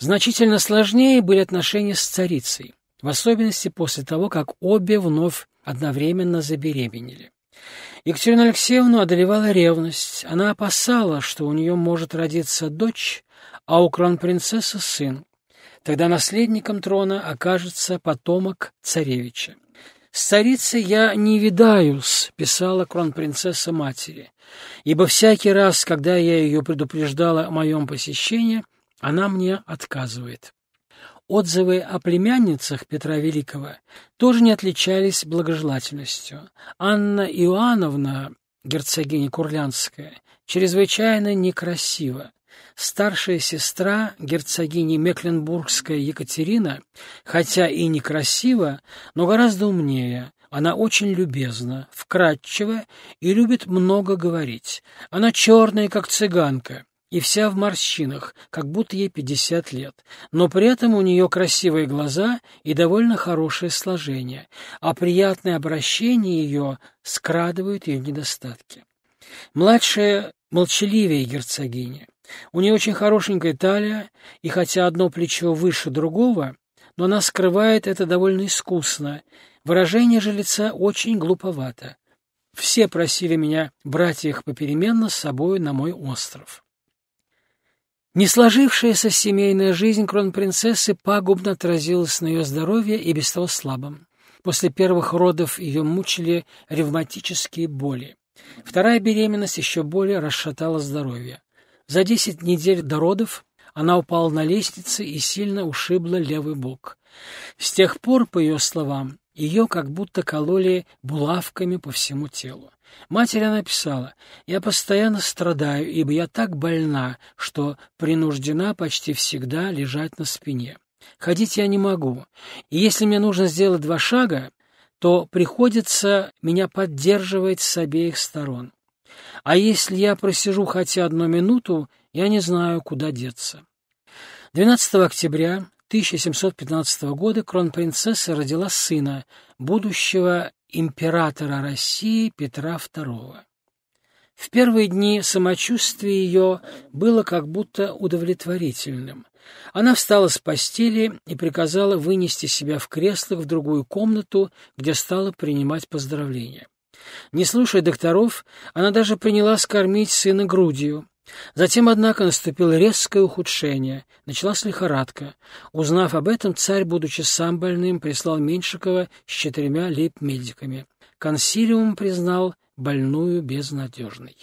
Значительно сложнее были отношения с царицей, в особенности после того, как обе вновь одновременно забеременели. Екатерину Алексеевну одолевала ревность. Она опасала, что у нее может родиться дочь, а у кронпринцессы сын. Тогда наследником трона окажется потомок царевича. «С царицей я не видаюсь», — писала кронпринцесса матери, «ибо всякий раз, когда я ее предупреждала о моем посещении, она мне отказывает». Отзывы о племянницах Петра Великого тоже не отличались благожелательностью. Анна Иоанновна, герцогиня Курлянская, чрезвычайно некрасива. Старшая сестра герцогини Мекленбургская Екатерина, хотя и некрасива, но гораздо умнее, она очень любезна, вкрадчива и любит много говорить. Она черная, как цыганка, и вся в морщинах, как будто ей пятьдесят лет, но при этом у нее красивые глаза и довольно хорошее сложение, а приятное обращение ее скрадывает ее недостатки. Младшая молчаливее герцогиня. У нее очень хорошенькая талия, и хотя одно плечо выше другого, но она скрывает это довольно искусно. Выражение же лица очень глуповато. Все просили меня брать их попеременно с собой на мой остров. Не сложившаяся семейная жизнь кронпринцессы пагубно отразилась на ее здоровье и без того слабом. После первых родов ее мучили ревматические боли. Вторая беременность еще более расшатала здоровье. За десять недель до родов она упала на лестнице и сильно ушибла левый бок. С тех пор, по ее словам, ее как будто кололи булавками по всему телу. Матери она писала, «Я постоянно страдаю, ибо я так больна, что принуждена почти всегда лежать на спине. Ходить я не могу, и если мне нужно сделать два шага, то приходится меня поддерживать с обеих сторон. А если я просижу хотя одну минуту, я не знаю, куда деться». 12 октября 1715 года кронпринцесса родила сына, будущего императора России Петра II. В первые дни самочувствие ее было как будто удовлетворительным. Она встала с постели и приказала вынести себя в креслах в другую комнату, где стала принимать поздравления. Не слушая докторов, она даже приняла скормить сына грудью. Затем, однако, наступило резкое ухудшение, началась лихорадка. Узнав об этом, царь, будучи сам больным, прислал Меньшикова с четырьмя лейб-медиками. Консилиум признал больную безнадежной.